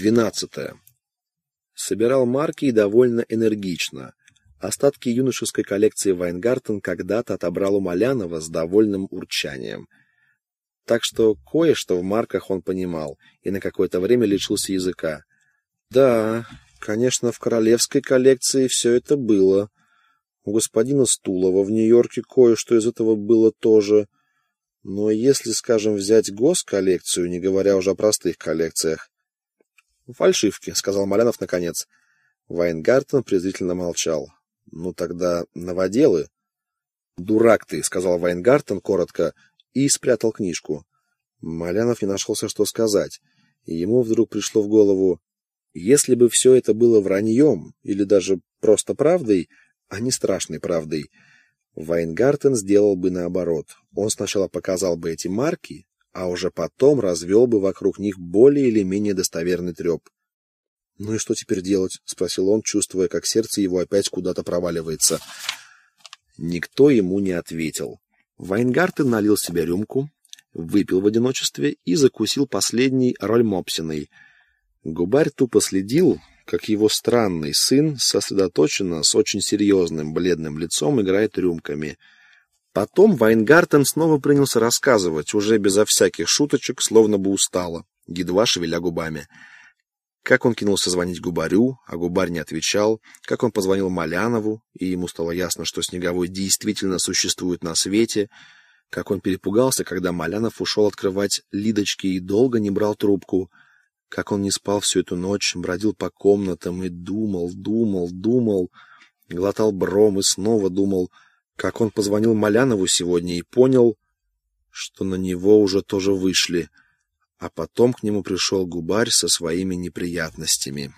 Двенадцатое. Собирал марки и довольно энергично. Остатки юношеской коллекции Вайнгартен когда-то отобрал у Малянова с довольным урчанием. Так что кое-что в марках он понимал и на какое-то время лишился языка. Да, конечно, в королевской коллекции все это было. У господина Стулова в Нью-Йорке кое-что из этого было тоже. Но если, скажем, взять госколлекцию, не говоря уже о простых коллекциях... «Фальшивки», — сказал Малянов наконец. Вайнгартен презрительно молчал. «Ну тогда новоделы». «Дурак ты», — сказал Вайнгартен коротко и спрятал книжку. Малянов не нашелся, что сказать, и ему вдруг пришло в голову, если бы все это было враньем или даже просто правдой, а не страшной правдой, Вайнгартен сделал бы наоборот. Он сначала показал бы эти марки, а уже потом развел бы вокруг них более или менее достоверный треп. «Ну и что теперь делать?» — спросил он, чувствуя, как сердце его опять куда-то проваливается. Никто ему не ответил. Вайнгартен налил себе рюмку, выпил в одиночестве и закусил последний роль Мопсиной. Губарь тупо следил, как его странный сын сосредоточенно, с очень серьезным бледным лицом играет рюмками. Потом Вайнгартен снова принялся рассказывать, уже безо всяких шуточек, словно бы устало, едва шевеля губами. Как он кинулся звонить Губарю, а Губарь не отвечал, как он позвонил Малянову, и ему стало ясно, что Снеговой действительно существует на свете, как он перепугался, когда Малянов ушел открывать Лидочки и долго не брал трубку — как он не спал всю эту ночь, бродил по комнатам и думал, думал, думал, глотал бром и снова думал, как он позвонил Малянову сегодня и понял, что на него уже тоже вышли, а потом к нему пришел губарь со своими неприятностями.